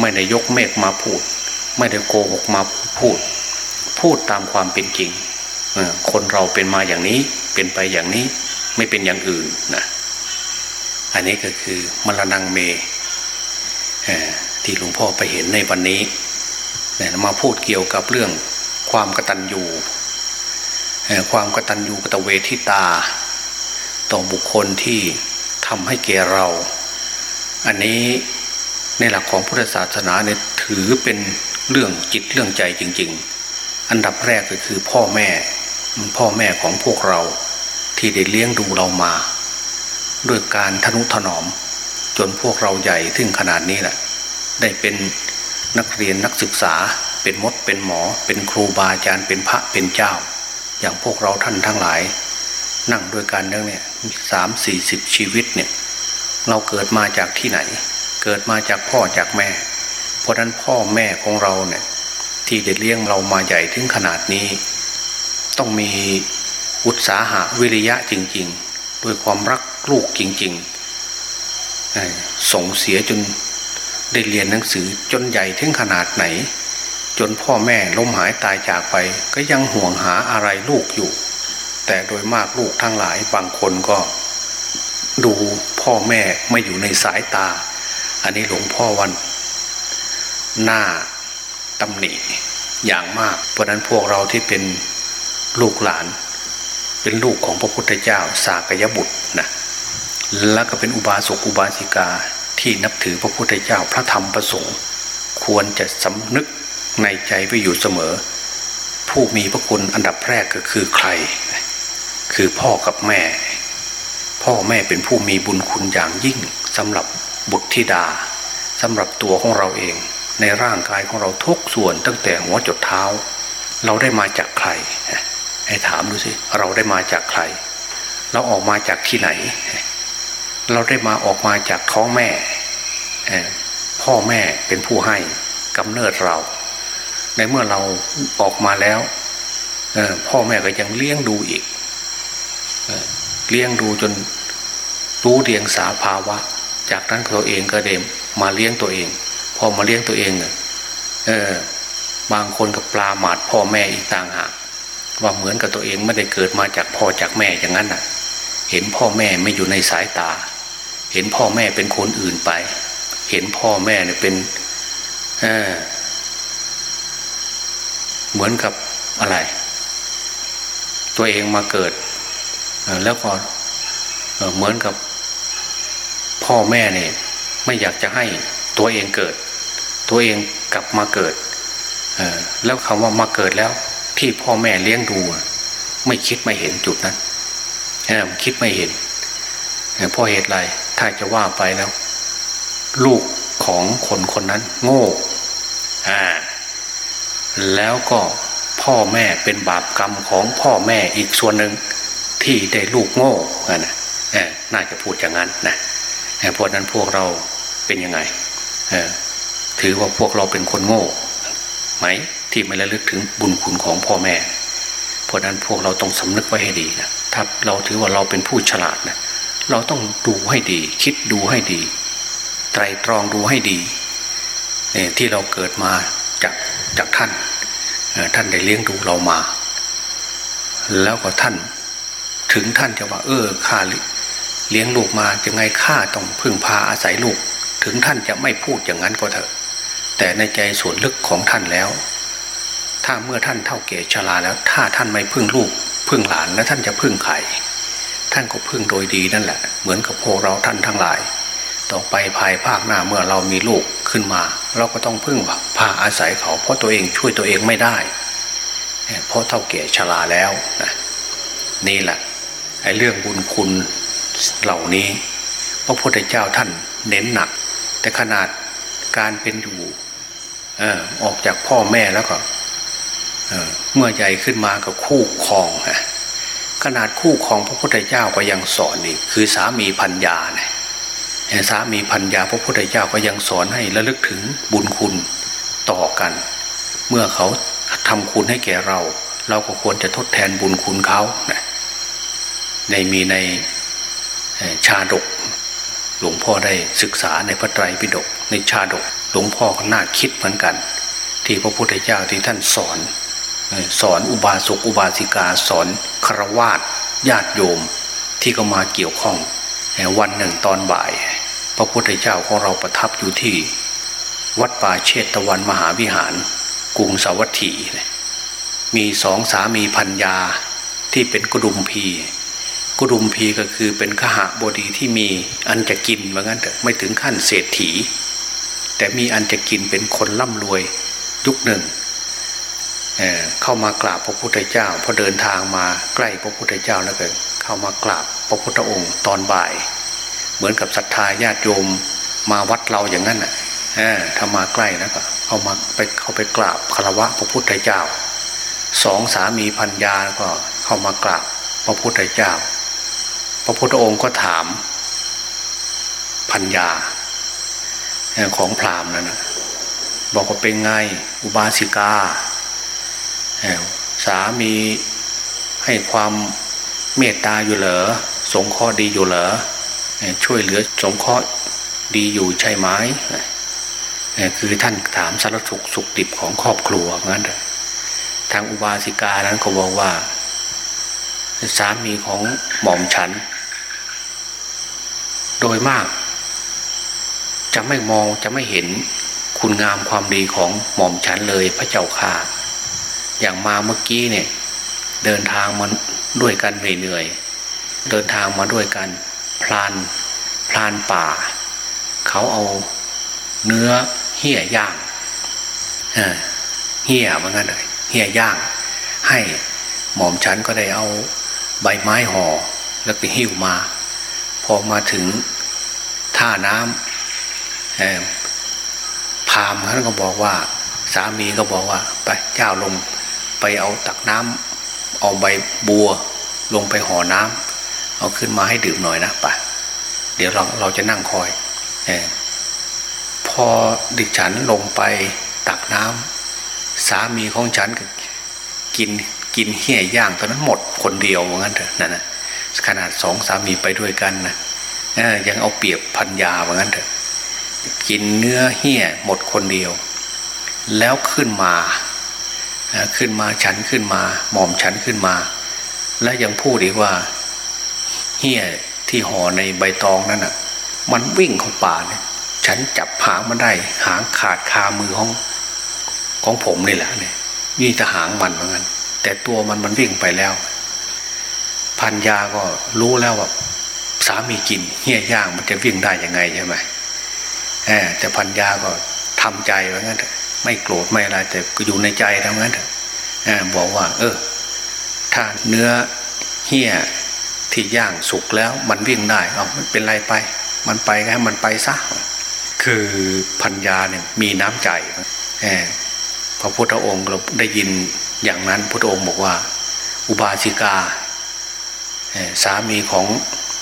ไม่ได้ยกเมฆมาพูด ไม่ได้โกหกมาพูด พูดตามความเป็นจริงเออคนเราเป็นมาอย่างนี้เป็นไปอย่างนี้ไม่เป็นอย่างอื่นนะอันนี้ก็คือมรณงเมที่หลวงพ่อไปเห็นในวันนี้เนี่ยมาพูดเกี่ยวกับเรื่องความกตัญญู ความกตัญญูกตเวทิตา ต่อบุคคลที่ทำให้เกเรา อันนี้ในหลักของพุทธศาสนาเนี่ยถือเป็นเรื่องจิตเรื่องใจจริง ๆ อันดับแรกก็คือพ่อแม่พ่อแม่ของพวกเราที่ได้เลี้ยงดูเรามาด้วยการทนุถนอม จนพวกเราใหญ่ถึงขนาดนี้แหละได้เป็นนักเรียนนักศึกษาเป็นมดเป็นหมอ เป็นครูบาอาจารย์เป็นพระเป็นเจ้า อย่างพวกเราท่านทั้งหลาย นั่งด้วยกันเนี่ยสามสี่สิบชีวิตเนี่ย เราเกิดมาจากที่ไหน เกิดมาจากพ่อจากแม่ เพราะนั้นพ่อแม่ของเราเนี่ย ที่ได้เลี้ยงเรามาใหญ่ถึงขนาดนี้ ต้องมีอุตสาหะวิริยะจริง ๆ ด้วยความรักลูกจริง ๆ ส่งเสียจนได้เรียนหนังสือจนใหญ่ถึงขนาดไหน จนพ่อแม่ล้มหายตายจากไป ก็ยังห่วงหาอะไรลูกอยู่ แต่โดยมากลูกทั้งหลายบางคนก็ ดูพ่อแม่ไม่อยู่ในสายตา อันนี้หลวงพ่อวัน หน้าตำหนิอย่างมาก เพราะนั้นพวกเราที่เป็นลูกหลาน เป็นลูกของพระพุทธเจ้า สากยบุตรนะแล้วก็เป็นอุบาสกอุบาสิกาที่นับถือพระพุทธเจ้าพระธรรมประสงค์ ควรจะสำนึก ในใจไว้อยู่เสมอ ผู้มีพระคุณอันดับแรกก็คือใคร คือพ่อกับแม่ พ่อแม่เป็นผู้มีบุญคุณอย่างยิ่งสำหรับบุตรธิดาสำหรับตัวของเราเอง ในร่างกายของเราทุกส่วนตั้งแต่หัวจดเท้า เราได้มาจากใคร ให้ถามดูสิเราได้มาจากใคร เราออกมาจากที่ไหน เราได้มาออกมาจากท้องแม่พ่อแม่เป็นผู้ให้กำเนิดเรา ในเมื่อเราออกมาแล้วพ่อแม่ก็ยังเลี้ยงดูอีกเลี้ยงดูจนรู้เรียงสาภาวะ จากนั้นตัวเองก็เดมมาเลี้ยงตัวเอง พอมาเลี้ยงตัวเองเออบางคนกับปลาหมาดพ่อแม่อีกต่างหากว่าเหมือนกับตัวเองไม่ได้เกิดมาจากพ่อจากแม่อย่างนั้นน่ะ เห็นพ่อแม่ไม่อยู่ในสายตา เห็นพ่อแม่เป็นคนอื่นไป เห็นพ่อแม่เนี่ยเป็นเเหมือนกับอะไร ตัวเองมาเกิด แล้วก็เหมือนกับพ่อแม่เนี่ยไม่อยากจะให้ตัวเองเกิด ตัวเองกลับมาเกิดแล้วคำว่ามาเกิดแล้ว ที่พ่อแม่เลี้ยงดู ไม่คิดไม่เห็นจุดนั้นคิดไม่เห็นเพราะเหตุไรถ้าจะว่าไปแล้ว ลูกของคนคนนั้น โง่อ่า แล้วก็พ่อแม่เป็นบาปกรรมของพ่อแม่อีกส่วนหนึ่งที่ได้ลูกโง่นะน่าจะพูดอย่างนั้นนะเพราะนั้นพวกเราเป็นยังไงถือว่าพวกเราเป็นคนโง่ไหมที่ไม่ระลึกถึงบุญคุณของพ่อแม่ เพราะนั้นพวกเราต้องสำนึกไว้ให้ดีนะถ้าเราถือว่าเราเป็นผู้ฉลาดนะเราต้องดูให้ดี คิดดูให้ดี ไตรตรองดูให้ดีที่เราเกิดมา จากจากท่านท่านได้เลี้ยงดูเรามา แล้วก็ท่านถึงท่านจะว่า เออข้าเลี้ยงลูกมาจะไงข้าต้องพึ่งพาอาศัยลูก ถึงท่านจะไม่พูดอย่างนั้นก็เถอะ แต่ในใจส่วนลึกของท่านแล้ว ถ้าเมื่อท่านเท่าเกศชราแล้ว ถ้าท่านไม่พึ่งลูก พึ่งหลานแล้วท่านจะพึ่งใครท่านก็พึ่งโดยดีนั่นแหละ เหมือนกับพวกเราท่านทั้งหลาย ต่อไปภายภาคหน้าเมื่อเรามีลูก ขึ้นมา เราก็ต้องพึ่งพาอาศัยเขา เพราะตัวเองช่วยตัวเองไม่ได้ เพราะเท่าแก่ชราแล้วนะนี่แหละไอ้เรื่องบุญคุณเหล่านี้ พระพุทธเจ้าท่านเน้นหนัก แต่ขนาดการเป็นอยู่อออกจากพ่อแม่แล้วก็เมื่อใหญ่ขึ้นมากับคู่ครองนะขนาดคู่ครองพระพุทธเจ้าก็ยังสอนอีกคือสามีพัญญาเนี่ย สามีพัญญาพระพุทธเจ้าก็ยังสอนให้ระลึกถึงบุญคุณต่อกัน เมื่อเขาทำคุณให้แก่เรา เราก็ควรจะทดแทนบุญคุณเขาในมีในชาดก หลวงพ่อได้ศึกษาในพระไตรปิฎกในชาดก หลวงพ่อก็น่าคิดเหมือนกัน ที่พระพุทธเจ้าที่ท่านสอนสอนอุบาสกอุบาสิกาสอนครวาสญาติโยมที่ก็มาเกี่ยวข้องวันหนึ่งตอนบ่าย พระพุทธเจ้าของเราประทับอยู่ที่ วัดป่าเชตวันมหาวิหาร กรุงสาวัตถี มีสองสามีพัญญาที่เป็นกุดุมพี กุดุมพีก็คือเป็นขหาบดีที่มีอันจะกินว่างั้นแต่ไม่ถึงขั้นเศรษฐี แต่มีอันจะกินเป็นคนร่ำรวยยุคหนึ่งเเข้ามากราบพระพุทธเจ้าพอเดินทางมาใกล้พระพุทธเจ้าแล้วก็เข้ามากราบพระพุทธองค์ตอนบ่าย เหมือนกับศรัทธาญาติโยมมาวัดเราอย่างนั้นน่ะถ้ามาใกล้แล้วก็เขามาไปเข้าไปกราบคารวะพระพุทธเจ้าสองสามีพัญญาก็เข้ามากราบพระพุทธเจ้า พระพุทธองค์ก็ถามพัญญาของพราหมณ์นั่นบอกว่าเป็นไงอุบาสิกา สามีให้ความเมตตาอยู่เหรอสงเคราะห์ดีอยู่เหรอ ช่วยเหลือสงเคราะห์ดีอยู่ใช่ไหมคือท่านถามสารสุขสุขดิบของครอบครัวงั้นทางอุบาสิกานั้นก็บอกว่า สามีของหม่อมฉัน โดยมาก จะไม่มองจะไม่เห็นคุณงามความดีของหม่อมฉันเลยพระเจ้าค่ะ อย่างมาเมื่อกี้เนี่ย เดินทางมาด้วยกันเหนื่อยเดินทางมาด้วยกัน พลานพลานป่า เขาเอาเนื้อเหี้ยย่างเหี้ยเหมือนกันเลยเหี้ยย่าง ให้หม่อมฉันก็ได้เอาใบไม้ห่อแล้วก็หิ้วมา พอมาถึงท่าน้ำพามท่านก็บอกว่า สามีก็บอกว่าไปเจ้าลงไปเอาตักน้ำเอาใบบัวลงไปห่อน้ำ เอาขึ้นมาให้ดื่มหน่อยนะป่ะเดี๋ยวเราเราจะนั่งคอยอพอดิฉันลงไปตักน้ำสามีของฉันก็กินกินเหี้ยย่างตอนนั้นหมดคนเดียวว่างั้นเถอะนั่นนะขนาดสองสามีไปด้วยกันนะยังเอาเปรียบพันยาว่างั้นเถอะกินเนื้อเหี้ยหมดคนเดียว แล้วขึ้นมาขึ้นมาฉันขึ้นมา หม่อมฉันขึ้นมา และยังพูดอีกว่า เหี้ยที่ห่อในใบตองนั่นน่ะ มันวิ่งเข้าป่าเนี่ยฉันจับหางมันได้หางขาดคามือของของผมนี่แหละเนี่ยนี่จะหางมันเหมือนกันแต่ตัวมันมันวิ่งไปแล้ว พันยาก็รู้แล้วว่าสามีกินเหี้ยย่างมันจะวิ่งได้ยังไงใช่ไหมแต่พันยาก็ทำใจว่างั้นไม่โกรธไม่อะไรแต่ก็อยู่ในใจทำงั้นบอกว่า เออ ถ้าเนื้อเหี้ย ที่ย่างสุกแล้วมันวิ่งได้เอามันเป็นไรไป มันไปให้มันไปซะคือพัญญาเนี่ยมีน้ำใจพระพุทธองค์เราได้ยินอย่างนั้นพระองค์บอกว่า อุบาสิกาสามีของ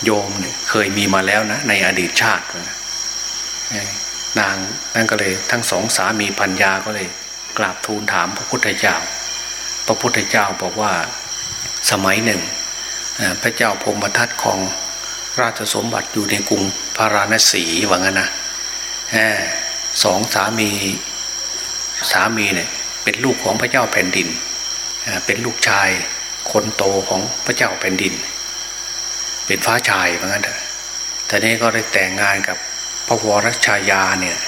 โยมเนี่ยเคยมีมาแล้วนะในอดีตชาตินางนั่นก็เลยทั้งสองสามีพัญญาก็เลย กราบทูลถามพระพุทธเจ้า พระพุทธเจ้าบอกว่าสมัยหนึ่ง พระเจ้าพมทัตของราชสมบัติอยู่ในกรุงพาราณสีว่างั้นนะสองสามีสามีเนี่ยเป็นลูกของพระเจ้าแผ่นดิน เป็นลูกชายคนโตของพระเจ้าแผ่นดิน เป็นฟ้าชายเหมือนกันเถอะแต่นี้ก็ได้แต่งงานกับพระวรชายาเนี่ย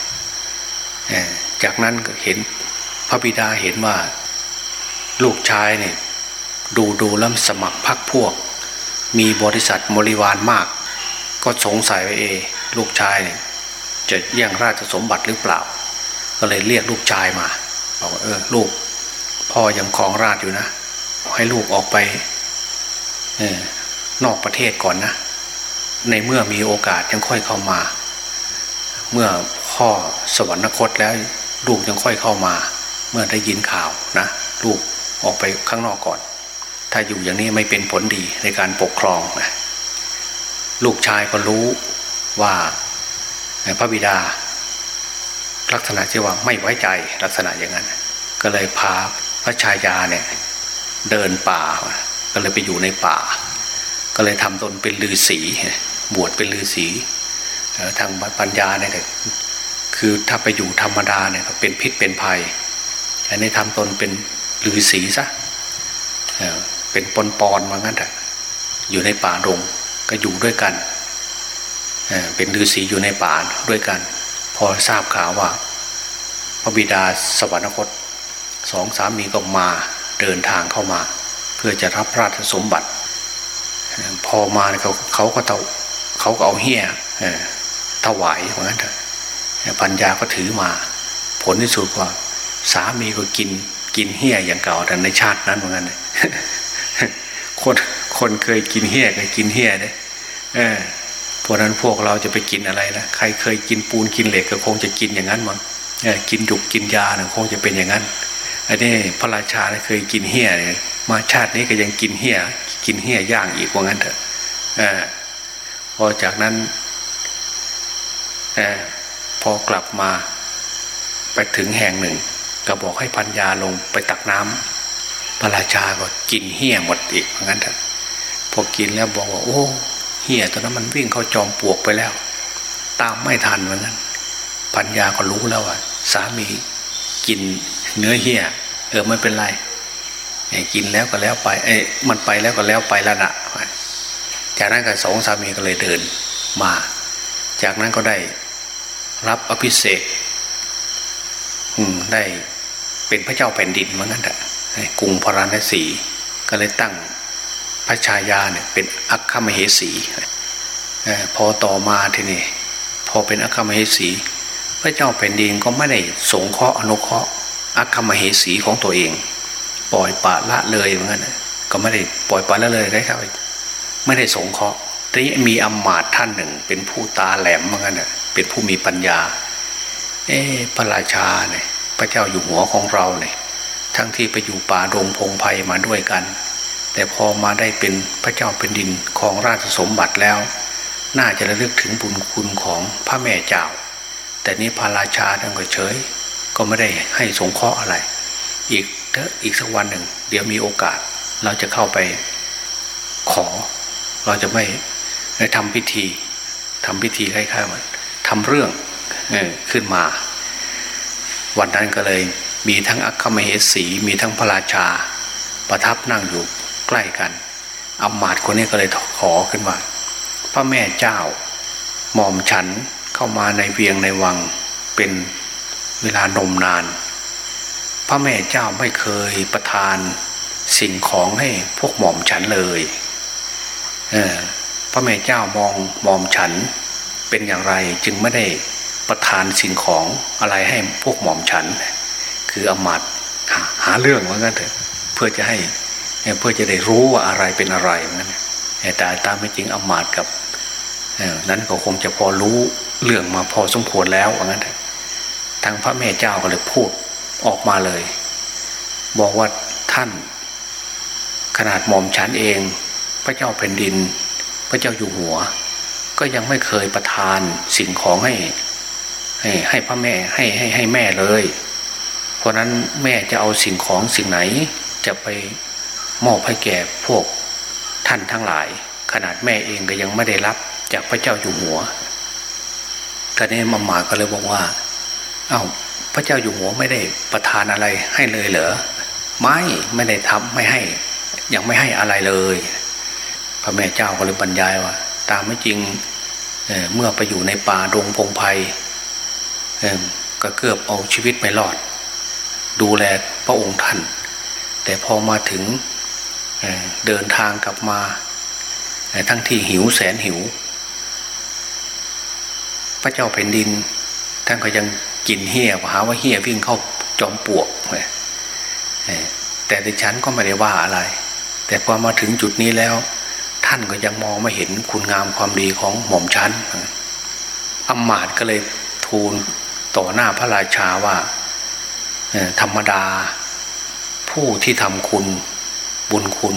จากนั้นก็เห็นพระบิดาเห็นว่าลูกชายเนี่ยดูดูแล้วสมัครพักพวก มีบริษัทบริวารมาก ก็สงสัยว่าเอ ลูกชายเนี่ยจะแย่งราชสมบัติหรือเปล่า ก็เลยเรียกลูกชายมาบอกเออลูก พ่อยังครองราชอยู่นะ ให้ลูกออกไปเออนอกประเทศก่อนนะ ในเมื่อมีโอกาสยังค่อยเข้ามา เมื่อพ่อสวรรคตแล้วลูกยังค่อยเข้ามา เมื่อได้ยินข่าวนะ ลูกออกไปข้างนอกก่อน ถ้าอยู่อย่างนี้ไม่เป็นผลดีในการปกครองนะลูกชายก็รู้ว่าพระบิดา ลักษณะที่ว่าไม่ไว้ใจลักษณะอย่างนั้น ก็เลยพาพระชายาเนี่ยเดินป่า ก็เลยไปอยู่ในป่า ก็เลยทำตนเป็นลือศีบวชเป็นลือศีทางปัญญาเนี่ยคือถ้าไปอยู่ธรรมดาเนี่ยเป็นพิษเป็นภัยอันนี้ทำตนเป็นลือศีซะ เป็นปนปอนมางั้นแหละอยู่ในป่าดงก็อยู่ด้วยกันเป็นฤาษีอยู่ในป่าด้วยกัน พอทราบข่าวว่า พระบิดาสวรรคตสองสามีก็มาเดินทางเข้ามา เพื่อจะรับราชสมบัติ พอมาเขาเขาก็เตาเขาก็เอาเหี้ยถวายเหมือนกันปัญญาก็ถือมา ผลที่สุดว่า สามีก็กินกินเหี้ยอย่างเก่าแต่ในชาตินั้นเหมือนกัน คนคนเคยกินเหี้ยก็กินเหี้ยเลยเพราะนั้นพวกเราจะไปกินอะไรนะใครเคยกินปูนกินเหล็กก็คงจะกินอย่างนั้นมั้งกินจุกกินยาเนี่ยคงจะเป็นอย่างนั้นอันนี้พระราชาเคยกินเหี้ยเนี่ยมาชาตินี้ก็ยังกินเหี้ยกินเหี้ยย่างอีกว่างั้นเถอะอพอจากนั้นอพอกลับมา ไปถึงแห่งหนึ่ง ก็บอกให้พัญญาลงไปตักน้ำ พระราชาก็กินเหี้ยหมดอีกว่างั้นเถอะพอกินแล้วบอกว่าโอ้เหี้ยตอนนั้นมันวิ่งเข้าจอมปลวกไปแล้ว ตามไม่ทันเหมือนกันพัญญาก็รู้แล้วว่าสามีกินเนื้อเหี้ยเออไม่เป็นไรกินแล้วก็แล้วไป เอ้มันไปแล้วก็แล้วไปแล้วนะจากนั้นก็สองสามีก็เลยเดินมา จากนั้นก็ได้รับอภิเษกได้เป็นพระเจ้าแผ่นดินเหมือนกันแหละ กรุงพราณสีก็เลยตั้งพระชายาเนี่ยเป็นอัคคมเหสีพอต่อมาทีนี้พอเป็นอัคคมเหสี พระเจ้าแผ่นดินก็ไม่ได้สงเคราะห์อนุเคราะห์อัคคมเหสีของตัวเอง ปล่อยปละละเลยเหมือนกันก็ไม่ได้ปล่อยปละละเลยได้ครับไม่ได้สงเคราะห์แต่มีอำมาตย์ท่านหนึ่ง เป็นผู้ตาแหลมเหมือนกันเป็นผู้มีปัญญา เอ๊พระราชาเนี่ยพระเจ้าอยู่หัวของเราเนี่ย ทั้งที่ไปอยู่ป่าดงพงไพ่มาด้วยกัน แต่พอมาได้เป็นพระเจ้าเป็นดินของราชสมบัติแล้ว น่าจะระลึกถึงบุญคุณของพระแม่เจ้า แต่นี้พระราชาท่านก็เฉย ก็ไม่ได้ให้สงเคราะห์อะไร อีกเถอะอีกสักวันหนึ่ง เดี๋ยวมีโอกาสเราจะเข้าไปขอ เราจะไม่ได้ทำพิธีทำพิธีคล้ายๆมันทำเรื่องเออขึ้นมา วันนั้นก็เลย มีทั้งอัคคมเหสีมีทั้งพระราชา ประทับนั่งอยู่ใกล้กันอำมาตย์คนนี้ก็เลยขอขึ้นว่าพระแม่เจ้าหม่อมฉันเข้ามาในเวียงในวังเป็นเวลานมนาน พระแม่เจ้าไม่เคยประทานสิ่งของให้พวกหม่อมฉันเลยเออพระแม่เจ้ามองหม่อมฉันเป็นอย่างไรจึงไม่ได้ประทานสิ่งของอะไรให้พวกหม่อมฉัน คืออมาตหาหาเรื่องว่างั้นเถอะเพื่อจะให้เพื่อจะได้รู้ว่าอะไรเป็นอะไรงั้นแต่ตามไม่จริงอมาตกับนั้นก็คงจะพอรู้เรื่องมาพอสมควรแล้วว่างั้นเถอะทางพระแม่เจ้าก็เลยพูดออกมาเลย บอกว่าท่าน ขนาดหม่อมฉันเอง พระเจ้าแผ่นดิน พระเจ้าอยู่หัว ก็ยังไม่เคยประทานสิ่งของให้ ให้ให้พระแม่ให้ให้ให้แม่เลย เพราะนั้นแม่จะเอาสิ่งของสิ่งไหน จะไปมอบให้แก่พวกท่านทั้งหลาย ขนาดแม่เองก็ยังไม่ได้รับจากพระเจ้าอยู่หัวแต่นี้มาหมาก็เลยบอกว่า เอา้าพระเจ้าอยู่หัวไม่ได้ประทานอะไรให้เลยเหรอไม่ไม่ได้ทำไม่ให้ ยังไม่ให้อะไรเลย พระแม่เจ้าก็เลยบรรยายว่า ตามไม่จริงเเมื่อไปอยู่ในป่าดงพงไพ่ก็เกือบเอาชีวิตไม่รอด ดูแลพระองค์ท่าน แต่พอมาถึงเดินทางกลับมา ทั้งที่หิวแสนหิว พระเจ้าแผ่นดินท่านก็ยังกินเฮี้ยหาว่าเฮี้ยวิ่งเข้าจอมปวกแต่ดิฉันก็ไม่ได้ว่าอะไร แต่พอมาถึงจุดนี้แล้ว ท่านก็ยังมองไม่เห็นคุณงามความดีของหม่อมชั้นอำมาตย์ก็เลยทูลต่อหน้าพระราชาว่า ธรรมดา ผู้ที่ทำคุณบุญคุณ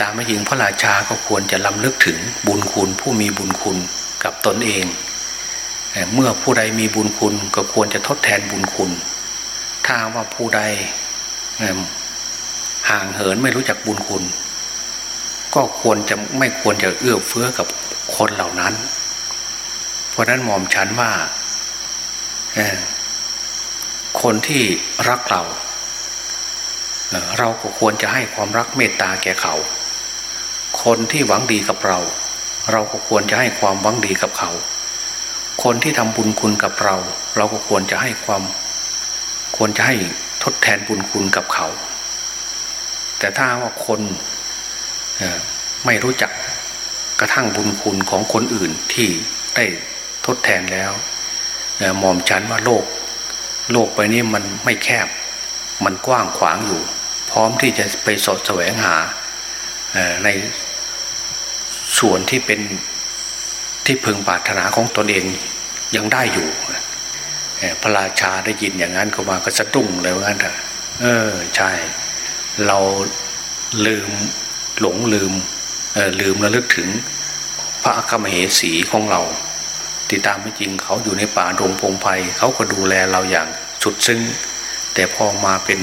ตามไม่ยิงพระราชาก็ควรจะลำลึกถึงบุญคุณผู้มีบุญคุณกับตนเอง เมื่อผู้ใดมีบุญคุณก็ควรจะทดแทนบุญคุณ ถ้าว่าผู้ใดห่างเหินไม่รู้จักบุญคุณ ก็ควรจะไม่ควรจะเอื้อเฟื้อกับคนเหล่านั้น เพราะนั้นหม่อมฉันว่า คนที่รักเรา เราก็ควรจะให้ความรักเมตตาแก่เขา คนที่หวังดีกับเรา เราก็ควรจะให้ความหวังดีกับเขา คนที่ทำบุญคุณกับเรา เราก็ควรจะให้ความ ควรจะให้ทดแทนบุญคุณกับเขา แต่ถ้าว่าคนไม่รู้จักกระทั่งบุญคุณของคนอื่นที่ได้ทดแทนแล้วหมอมฉันว่าโลก โลกไปนี้มันไม่แคบ มันกว้างขวางอยู่ พร้อมที่จะไปสดแสวงหาในส่วนที่เป็นที่พึงปรารถนาของตนเองยังได้อยู่พระราชาได้ยินอย่างนั้นก็มาก็สะดุ้งเลยว่างั้นเถอะเออใช่ เราลืมหลงลืมเออลืมระลึกถึงพระกรรมเหสีของเราติดตามไม่จริงเขาอยู่ในป่าดงพงไพ่เขาก็ดูแลเราอย่าง สุดซึ้งแต่พอมาเป็น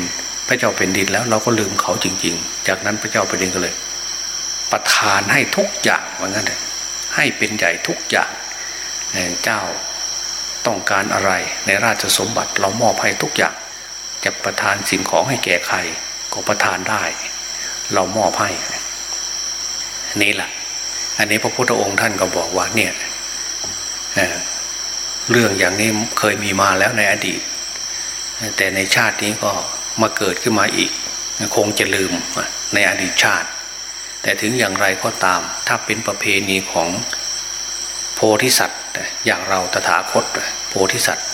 พระเจ้าเป็นดินแล้ว เราก็ลืมเขาจริง ๆ จากนั้นพระเจ้าเป็นดินก็เลย ประทานให้ทุกอย่างเหมือนกันเลยให้เป็นใหญ่ทุกอย่างเจ้าต้องการอะไรในราชสมบัติเรามอบให้ทุกอย่าง จะประทานสิ่งของให้แก่ใคร ก็ประทานได้ เรามอบให้นี่แหละอันนี้พระพุทธองค์ท่านก็บอกว่าเนี่ยเเรื่องอย่างนี้เคยมีมาแล้วในอดีต แต่ในชาตินี้ก็มาเกิดขึ้นมาอีก คงจะลืมในอดีตชาติ แต่ถึงอย่างไรก็ตาม ถ้าเป็นประเพณีของโพธิสัตว์อย่างเราตถาคตโพธิสัตว์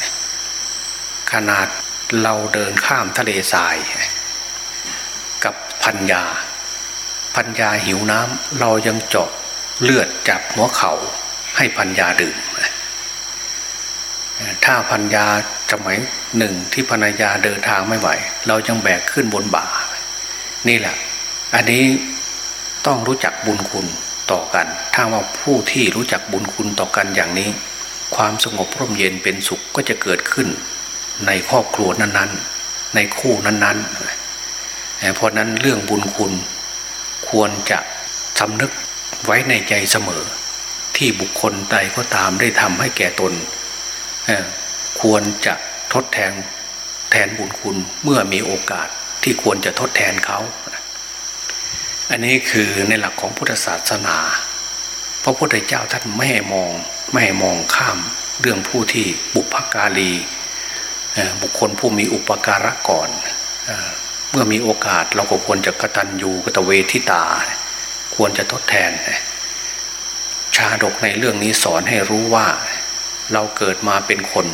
ขนาดเราเดินข้ามทะเลทราย กับพัญญา พัญญาหิวน้ำเรายังเจาะเลือดจากหัวเขา่าให้พัญญาดื่มถ้าพัญญา สมัยหนึ่งที่ภรรยาเดินทางไม่ไหว เรายังแบกขึ้นบนบ่า นี่แหละ อันนี้ต้องรู้จักบุญคุณต่อกัน ถ้าว่าผู้ที่รู้จักบุญคุณต่อกันอย่างนี้ ความสงบร่มเย็นเป็นสุขก็จะเกิดขึ้น ในครอบครัวนั้นๆ ในคู่นั้นๆ เพราะนั้นเรื่องบุญคุณ ควรจะสำนึกไว้ในใจเสมอ ที่บุคคลใดก็ตามได้ทำให้แก่ตน ควรจะทดแทนแทนบุญคุณเมื่อมีโอกาสที่ควรจะทดแทนเขา อันนี้คือในหลักของพุทธศาสนา พระพุทธเจ้าท่านไม่ให้มองไม่ให้มองข้ามเรื่องผู้ที่บุพการีบุคคลผู้มีอุปการะก่อนเมื่อมีโอกาสเราก็ควรจะกระตัญญูกตเวทิตา ควรจะทดแทน ชาดกในเรื่องนี้สอนให้รู้ว่า เราเกิดมาเป็นคน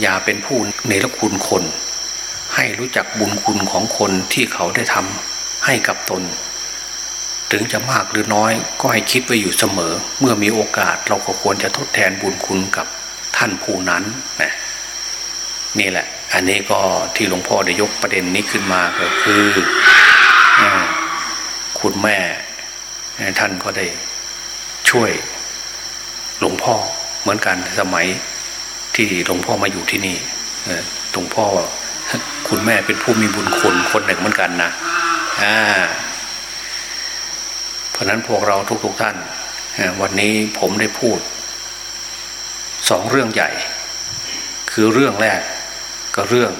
อย่าเป็นผู้เนรคุณคน ให้รู้จักบุญคุณของคนที่เขาได้ทำให้กับตน ถึงจะมากหรือน้อยก็ให้คิดไว้อยู่เสมอ เมื่อมีโอกาสเราก็ควรจะทดแทนบุญคุณกับท่านผู้นั้นนะนี่แหละ อันนี้ก็ที่หลวงพ่อได้ยกประเด็นนี้ขึ้นมาก็คืออคุณแม่ท่านก็ได้ช่วยหลวงพ่อ เหมือนกันสมัยที่หลวงพ่อมาอยู่ที่นี่หลวงพ่อคุณแม่เป็นผู้มีบุญคุณคนหนึ่งเหมือนกันนะเพราะนั้นพวกเราทุกๆทท่าน วันนี้ผมได้พูดสองเรื่องใหญ่ คือเรื่องแรกก็เรื่อง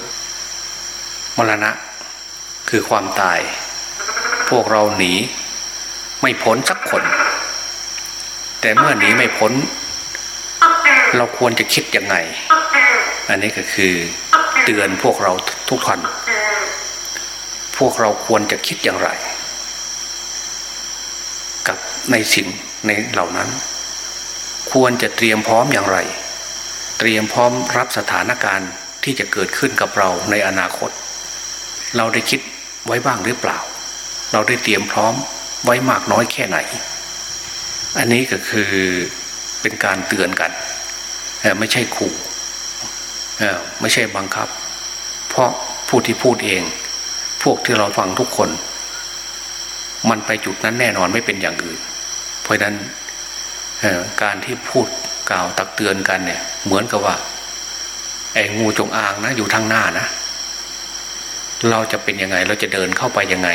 มรณะ คือความตาย พวกเราหนีไม่พ้นสักคน แต่เมื่อหนีไม่พ้น เราควรจะคิดยังไง อันนี้ก็คือเตือนพวกเราทุกท่านพวกเราควรจะคิดอย่างไร กับในสิ่งในเหล่านั้น ควรจะเตรียมพร้อมอย่างไร เตรียมพร้อมรับสถานการณ์ที่จะเกิดขึ้นกับเราในอนาคต เราได้คิดไว้บ้างหรือเปล่า เราได้เตรียมพร้อมไว้มากน้อยแค่ไหน อันนี้ก็คือเป็นการเตือนกัน ไม่ใช่ขู่ไม่ใช่บังคับ เพราะผู้ที่พูดเอง พวกที่เราฟังทุกคน มันไปจุดนั้นแน่นอนไม่เป็นอย่างอื่น เพราะนั้นการที่พูดกล่าวตักเตือนกันเนี่ย เหมือนกับว่าไอ้งูจงอางนะอยู่ทางหน้านะ เราจะเป็นยังไง เราจะเดินเข้าไปยังไง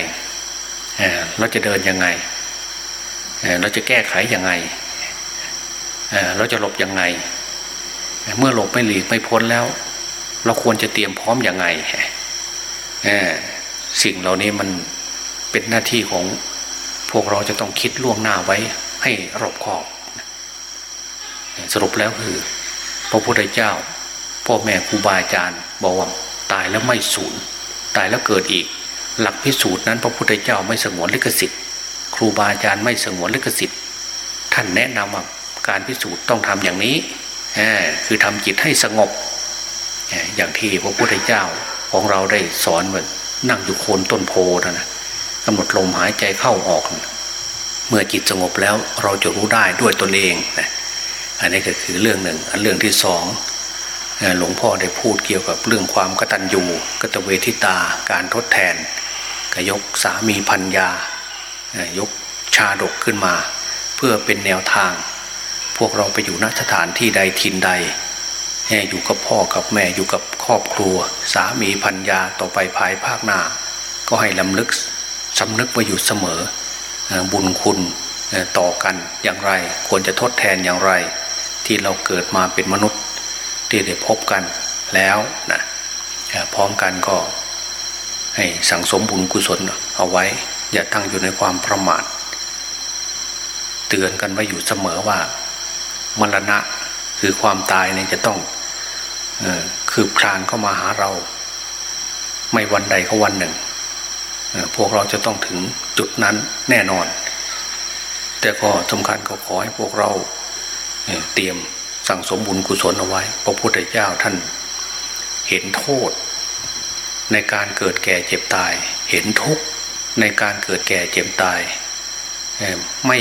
เราจะเดินยังไงเราจะแก้ไขยังไงเราจะหลบยังไง เมื่อหลบไม่หลีกไม่พ้นแล้ว เราควรจะเตรียมพร้อมอยังไงสิ่งเหล่านี้มันเป็นหน้าที่ของพวกเราจะต้องคิดล่วงหน้าไว้ให้รอบคอบ สรุปแล้วคือ พระพุทธเจ้า พ่อแม่ครูบาอาจารย์บอกว่าตายแล้วไม่สูญตายแล้วเกิดอีก หลักพิสูจน์นั้น พระพุทธเจ้าไม่สงวนลิขสิทธิ์ ครูบาอาจารย์ไม่สงวนลิขสิทธิ์ ท่านแนะนำว่าการพิสูจน์ต้องทำอย่างนี้ คือทำจิตให้สงบ อย่างที่พระพุทธเจ้าของเราได้สอนว่านั่งอยู่โคนต้นโพนะนะกำหนดลมหายใจเข้าออก เมื่อจิตสงบแล้วเราจะรู้ได้ด้วยตนเองนะอันนี้ก็คือเรื่องหนึ่ง อันเรื่องที่สองหลวงพ่อได้พูดเกี่ยวกับเรื่องความกตัญญูกตเวทิตาการทดแทนกยกสามีพัญญายกชาดกขึ้นมา เพื่อเป็นแนวทาง พวกเราไปอยู่ณสถานที่ใดทินใดอยู่กับพ่อกับแม่อยู่กับครอบครัว สามีพัญญาต่อไปภายภาคหน้า ก็ให้ลำลึกสำนึกไว้อยู่เสมอ บุญคุณต่อกันอย่างไร ควรจะทดแทนอย่างไร ที่เราเกิดมาเป็นมนุษย์ ที่ได้พบกันแล้วนะพร้อมกันก็ให้สังสมบุญกุศลเอาไว้ อย่าตั้งอยู่ในความประมาท เตือนกันไว้อยู่เสมอว่า มรณะ คือความตายเนี่ยจะต้องคืบคลานเข้ามาหาเรา ไม่วันใดก็วันหนึ่งพวกเราจะต้องถึงจุดนั้นแน่นอน แต่ก็สำคัญก็ขอให้พวกเราเตรียมสั่งสมบุญกุศลเอาไว้ พระพุทธเจ้าท่านเห็นโทษ ในการเกิดแก่เจ็บตาย เห็นทุกข์ในการเกิดแก่เจ็บตาย ไม่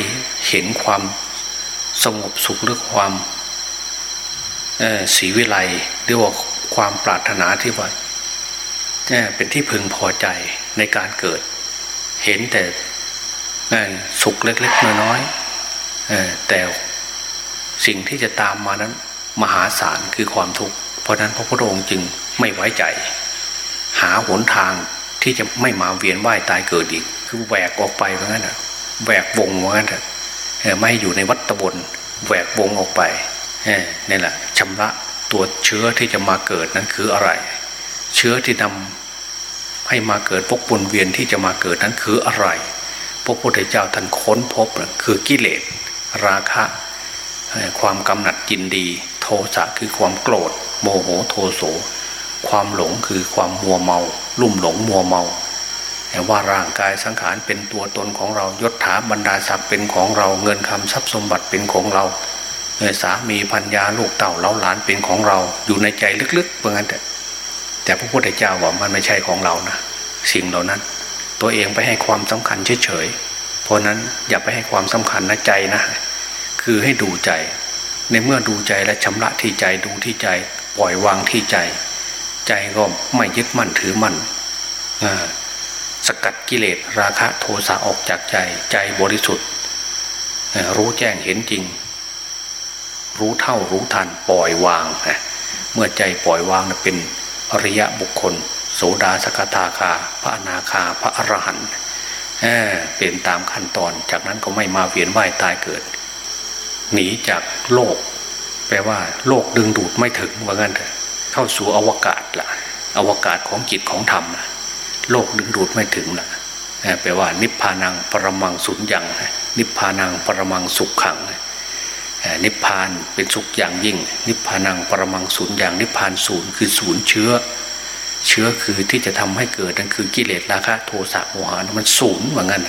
เห็นความ สงบสุขหรือความสีวิไลหรือว่าความปรารถนาที่ว่าเป็นที่พึงพอใจในการเกิด เห็นแต่สุขเล็กๆน้อยๆแต่สิ่งที่จะตามมานั้น มหาศาลคือความทุกข์เพราะนั้นพระพุทธองค์จึงไม่ไว้ใจ หาหนทางที่จะไม่มาเวียนว่ายตายเกิดอีก คือแหวกออกไปเพราะงั้นแหวกวงเพราะงั้น ไม่อยู่ในวัฏบนแหวกวงออกไปนี่แหละชำระตัวเชื้อที่จะมาเกิดนั้นคืออะไร เชื้อที่นำให้มาเกิดพวกวนเวียนที่จะมาเกิดนั้นคืออะไร พระพุทธเจ้าท่านค้นพบคือกิเลสราคะ ความกำหนัดยินดี โทสะคือความโกรธ โมโหโทโส ความหลงคือความมัวเมา ลุ่มหลงมัวเมา ว่าร่างกายสังขารเป็นตัวตนของเรายศถาบรรดาศักดิ์เป็นของเราเงินคำทรัพย์สมบัติเป็นของเราสามีพัญญาลูกเต่าเล้าหลานเป็นของเราอยู่ในใจลึกๆเพราะงั้นแต่แต่พระพุทธเจ้าว่ามันไม่ใช่ของเรานะสิ่งเหล่านั้น ตัวเองไปให้ความสำคัญเฉยๆเพราะนั้นอย่าไปให้ความสำคัญนะใจนะ คือให้ดูใจ ในเมื่อดูใจและชำระที่ใจดูที่ใจ ปล่อยวางที่ใจ ใจก็ไม่ยึดมั่นถือมั่นอ่า สกัดกิเลสราคะโทสะออกจากใจใจบริสุทธิ์ รู้แจ้งเห็นจริง รู้เท่ารู้ทันปล่อยวางเมื่อใจปล่อยวางเป็นอริยะบุคคล โสดาสกทาคา พระอนาคาพระอรหันต์เป็นตามขั้นตอนจากนั้นก็ไม่มาเวียนว่ายตายเกิด หนีจากโลก แปลว่า โลกดึงดูดไม่ถึงว่างั้นเถอะเข้าสู่อวกาศละอวกาศของจิตของธรรมนะ โลกดึงดูดไม่ถึงละแปลว่า นิพพานังปรมังสุญญ์ยังนิพพานังปรมังสุขขังนิพพานเป็นสุขอย่างยิ่ง นิพพานังปรมังศูนย์อย่างนิพพานศูนย์คือศูนย์เชื้อ เชื้อคือที่จะทำให้เกิดนั่นคือกิเลสราคะโทสะโมหะมันศูนย์เหมือนกัน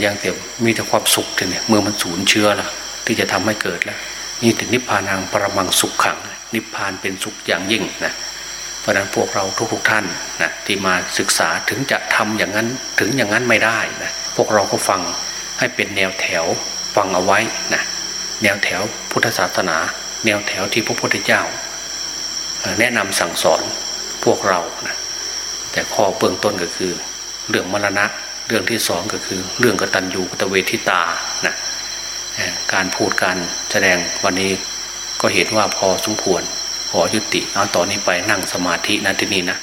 อย่างแต่มีแต่ความสุขเนี่ยเมื่อมันศูนย์เชื้อละที่จะทำให้เกิดแล้วนี่ถึงนิพพานังปรมังสุขขัง นิพพานเป็นสุขอย่างยิ่งนะ เพราะนั้นพวกเราทุกๆทท่านนะที่มาศึกษาถึงจะทำอย่างนั้นถึงอย่างนั้นไม่ได้นะพวกเราก็ฟังให้เป็นแนวแถวฟังเอาไว้นะแนวแถวพุทธศาสนา แนวแถวที่พระพุทธเจ้า แนะนำสั่งสอนพวกเรานะแต่ข้อเบื้องต้นก็คือ เรื่องมรณะ เรื่องที่สองก็คือ เรื่องกตัญญูกตเวทิตานะการพูดการแสดงวันนี้ก็เห็นว่าพอสมควร ขอยุติเอาต่อนนี้ไปนั่งสมาธินะที่นี่นะ